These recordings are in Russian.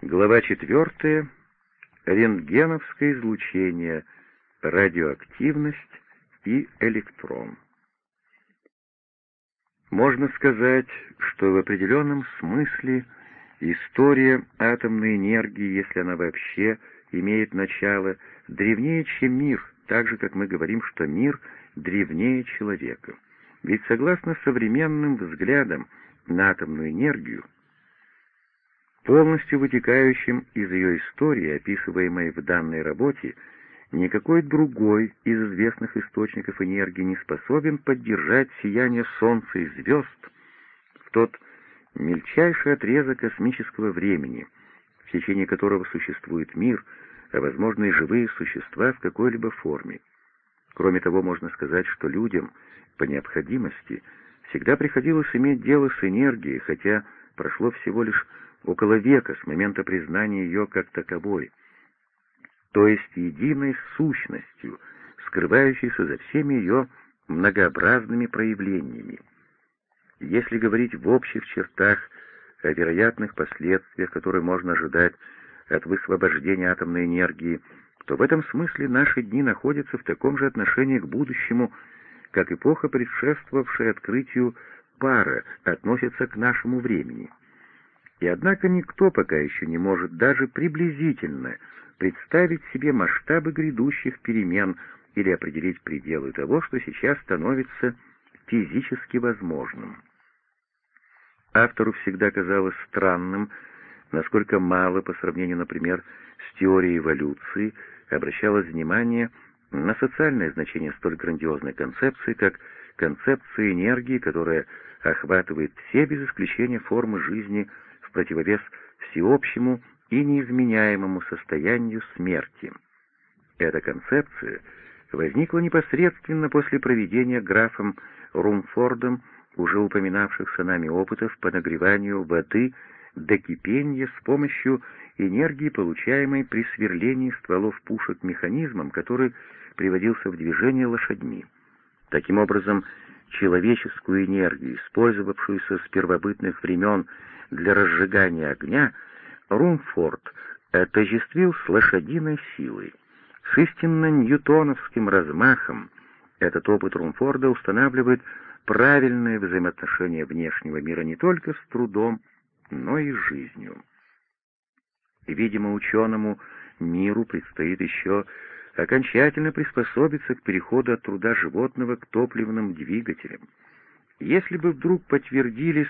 Глава 4. Рентгеновское излучение, радиоактивность и электрон. Можно сказать, что в определенном смысле история атомной энергии, если она вообще имеет начало, древнее, чем мир, так же, как мы говорим, что мир древнее человека. Ведь согласно современным взглядам на атомную энергию, полностью вытекающим из ее истории, описываемой в данной работе, никакой другой из известных источников энергии не способен поддержать сияние Солнца и звезд в тот мельчайший отрезок космического времени, в течение которого существует мир, а возможно и живые существа в какой-либо форме. Кроме того, можно сказать, что людям по необходимости всегда приходилось иметь дело с энергией, хотя прошло всего лишь около века с момента признания ее как таковой, то есть единой сущностью, скрывающейся за всеми ее многообразными проявлениями. Если говорить в общих чертах о вероятных последствиях, которые можно ожидать от высвобождения атомной энергии, то в этом смысле наши дни находятся в таком же отношении к будущему, как эпоха, предшествовавшая открытию пара, относится к нашему времени. И однако никто пока еще не может даже приблизительно представить себе масштабы грядущих перемен или определить пределы того, что сейчас становится физически возможным. Автору всегда казалось странным, насколько мало по сравнению, например, с теорией эволюции обращалось внимание на социальное значение столь грандиозной концепции, как концепция энергии, которая охватывает все без исключения формы жизни в противовес всеобщему и неизменяемому состоянию смерти. Эта концепция возникла непосредственно после проведения графом Румфордом уже упоминавшихся нами опытов по нагреванию воды до кипения с помощью энергии, получаемой при сверлении стволов пушек механизмом, который приводился в движение лошадьми. Таким образом, человеческую энергию, использовавшуюся с первобытных времен для разжигания огня, Румфорд отождествил с лошадиной силой. С истинно ньютоновским размахом этот опыт Румфорда устанавливает правильное взаимоотношение внешнего мира не только с трудом, но и с жизнью. Видимо, ученому миру предстоит еще окончательно приспособиться к переходу от труда животного к топливным двигателям. Если бы вдруг подтвердились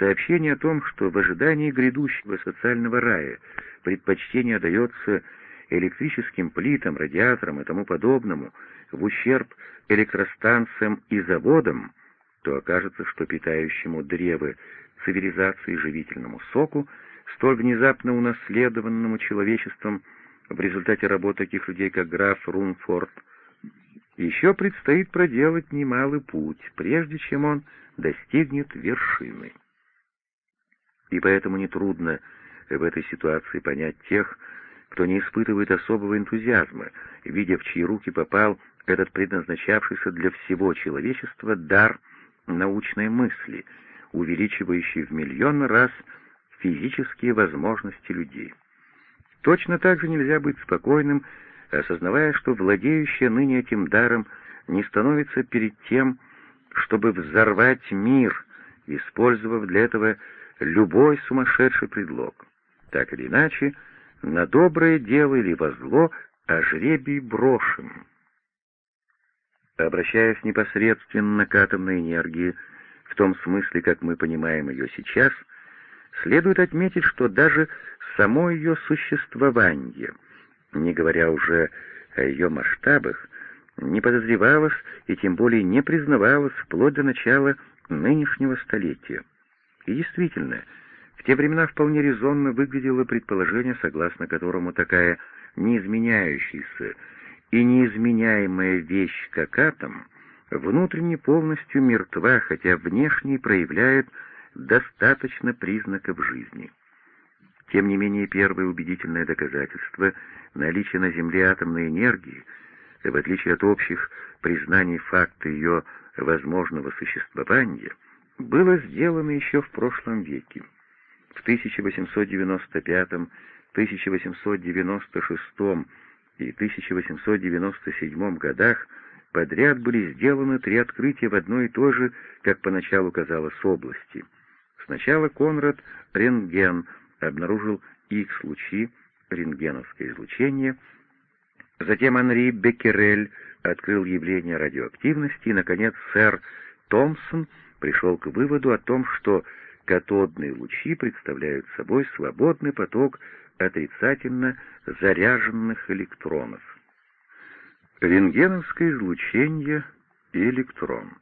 сообщения о том, что в ожидании грядущего социального рая предпочтение дается электрическим плитам, радиаторам и тому подобному, в ущерб электростанциям и заводам, то окажется, что питающему древы цивилизации живительному соку, столь внезапно унаследованному человечеством в результате работ таких людей, как граф Рунфорд, еще предстоит проделать немалый путь, прежде чем он достигнет вершины. И поэтому нетрудно в этой ситуации понять тех, кто не испытывает особого энтузиазма, видя, в чьи руки попал этот предназначавшийся для всего человечества дар научной мысли, увеличивающий в миллион раз физические возможности людей. Точно так же нельзя быть спокойным, осознавая, что владеющий ныне этим даром не становится перед тем, чтобы взорвать мир, использовав для этого любой сумасшедший предлог. Так или иначе, на доброе дело или во зло, а жребий брошен. Обращаясь непосредственно к атомной энергии, в том смысле, как мы понимаем ее сейчас, следует отметить, что даже само ее существование, не говоря уже о ее масштабах, не подозревалось и тем более не признавалось вплоть до начала нынешнего столетия. И действительно, в те времена вполне резонно выглядело предположение, согласно которому такая неизменяющаяся и неизменяемая вещь, как атом, внутренне полностью мертва, хотя внешне проявляет достаточно признаков жизни. Тем не менее, первое убедительное доказательство наличия на Земле атомной энергии, в отличие от общих признаний факта ее возможного существования, было сделано еще в прошлом веке. в 1895, 1896 и 1897 годах подряд были сделаны три открытия в одной и той же, как поначалу казалось, области. Сначала Конрад Рентген обнаружил Х-лучи, рентгеновское излучение, затем Анри Беккерель открыл явление радиоактивности, и, наконец, сэр Томпсон пришел к выводу о том, что катодные лучи представляют собой свободный поток отрицательно заряженных электронов. Рентгеновское излучение и электрон.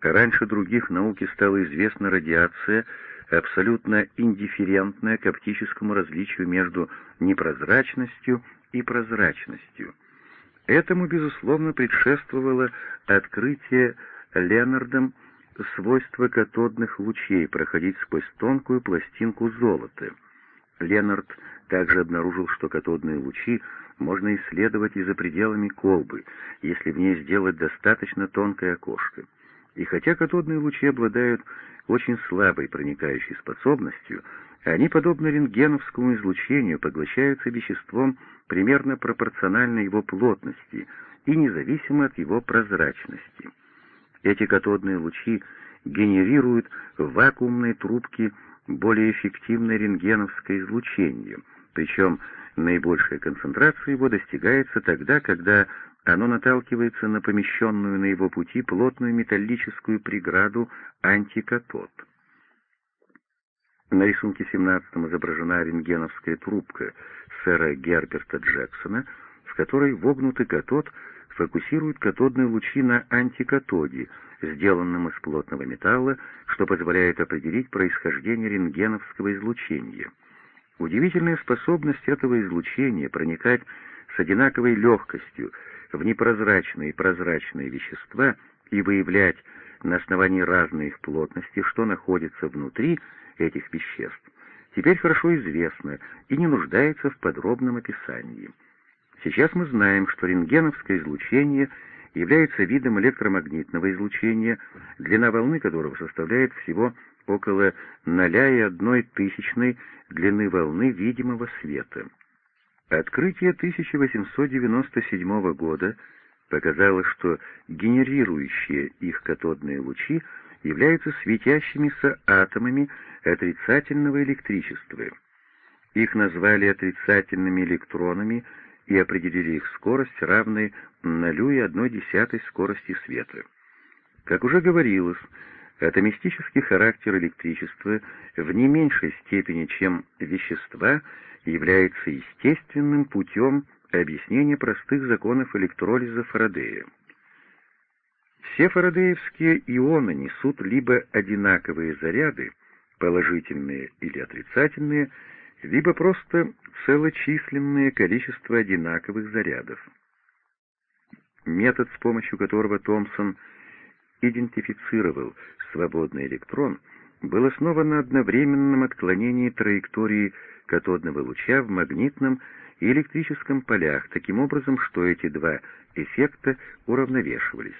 Раньше других науке стала известна радиация, абсолютно индифферентная к оптическому различию между непрозрачностью и прозрачностью. Этому, безусловно, предшествовало открытие Ленардом свойства катодных лучей проходить сквозь тонкую пластинку золота. Ленард также обнаружил, что катодные лучи можно исследовать и за пределами колбы, если в ней сделать достаточно тонкое окошко. И хотя катодные лучи обладают очень слабой проникающей способностью, они, подобно рентгеновскому излучению, поглощаются веществом примерно пропорционально его плотности и независимо от его прозрачности. Эти катодные лучи генерируют в вакуумной трубке более эффективное рентгеновское излучение, причем наибольшая концентрация его достигается тогда, когда оно наталкивается на помещенную на его пути плотную металлическую преграду антикатод. На рисунке 17 изображена рентгеновская трубка сэра Герберта Джексона, в которой вогнутый катод фокусирует катодные лучи на антикатоде, сделанном из плотного металла, что позволяет определить происхождение рентгеновского излучения. Удивительная способность этого излучения проникать с одинаковой легкостью в непрозрачные и прозрачные вещества и выявлять на основании разной их плотности, что находится внутри этих веществ, теперь хорошо известно и не нуждается в подробном описании. Сейчас мы знаем, что рентгеновское излучение является видом электромагнитного излучения, длина волны которого составляет всего около 0,1 тысячной длины волны видимого света. Открытие 1897 года показало, что генерирующие их катодные лучи являются светящимися атомами отрицательного электричества. Их назвали отрицательными электронами и определили их скорость, равной 0,1 скорости света. Как уже говорилось, атомистический характер электричества в не меньшей степени, чем вещества, является естественным путем объяснения простых законов электролиза Фарадея. Все фарадеевские ионы несут либо одинаковые заряды, положительные или отрицательные, либо просто целочисленное количество одинаковых зарядов. Метод, с помощью которого Томпсон идентифицировал свободный электрон, был основан на одновременном отклонении траектории катодного луча в магнитном и электрическом полях, таким образом, что эти два эффекта уравновешивались.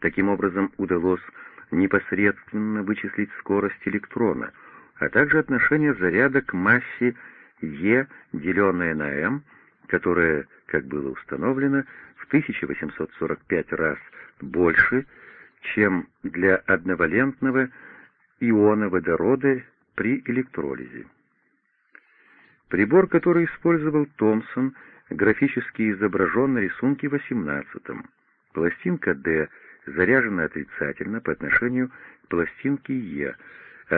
Таким образом, удалось непосредственно вычислить скорость электрона, а также отношение заряда к массе Е, деленное на m, которое, как было установлено, в 1845 раз больше, чем для одновалентного иона водорода при электролизе. Прибор, который использовал Томпсон, графически изображен на рисунке 18. Пластинка D заряжена отрицательно по отношению к пластинке Е,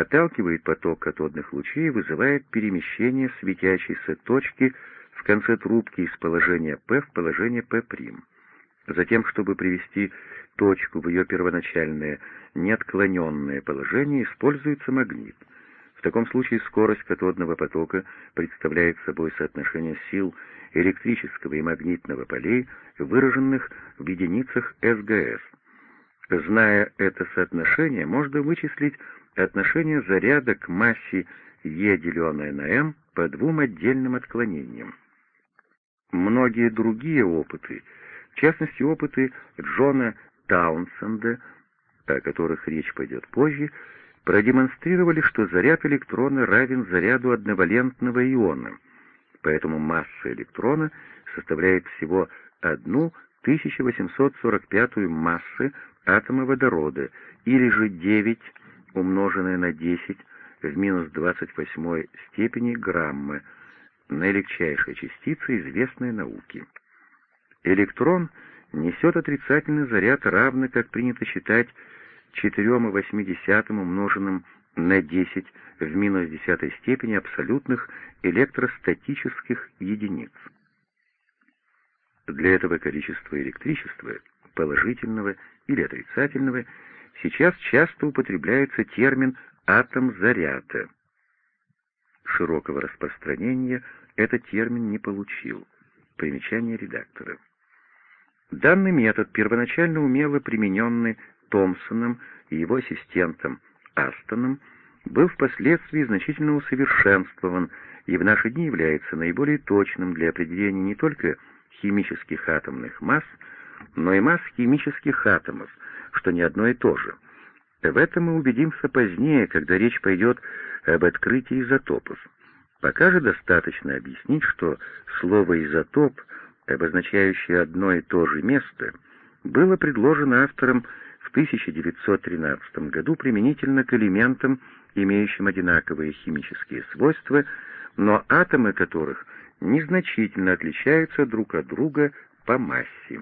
отталкивает поток катодных лучей и вызывает перемещение светящейся точки в конце трубки из положения P в положение P'. Затем, чтобы привести точку в ее первоначальное неотклоненное положение, используется магнит — в таком случае скорость катодного потока представляет собой соотношение сил электрического и магнитного полей, выраженных в единицах СГС. Зная это соотношение, можно вычислить отношение заряда к массе Е, деленное на М, по двум отдельным отклонениям. Многие другие опыты, в частности опыты Джона Таунсенда, о которых речь пойдет позже, продемонстрировали, что заряд электрона равен заряду одновалентного иона, поэтому масса электрона составляет всего одну 1845 массы атома водорода, или же 9 умноженное на 10 в минус 28 степени грамма, наилегчайшая частица, известной науке. Электрон несет отрицательный заряд, равный, как принято считать, 4,8 умноженным на 10 в минус 10 степени абсолютных электростатических единиц. Для этого количества электричества, положительного или отрицательного, сейчас часто употребляется термин «атом заряда». Широкого распространения этот термин не получил. Примечание редактора. Данный метод, первоначально умело примененный Томпсоном и его ассистентом Астоном, был впоследствии значительно усовершенствован и в наши дни является наиболее точным для определения не только химических атомных масс, но и масс химических атомов, что не одно и то же. В этом мы убедимся позднее, когда речь пойдет об открытии изотопов. Пока же достаточно объяснить, что слово «изотоп», обозначающее одно и то же место, было предложено автором в 1913 году применительно к элементам, имеющим одинаковые химические свойства, но атомы которых незначительно отличаются друг от друга по массе.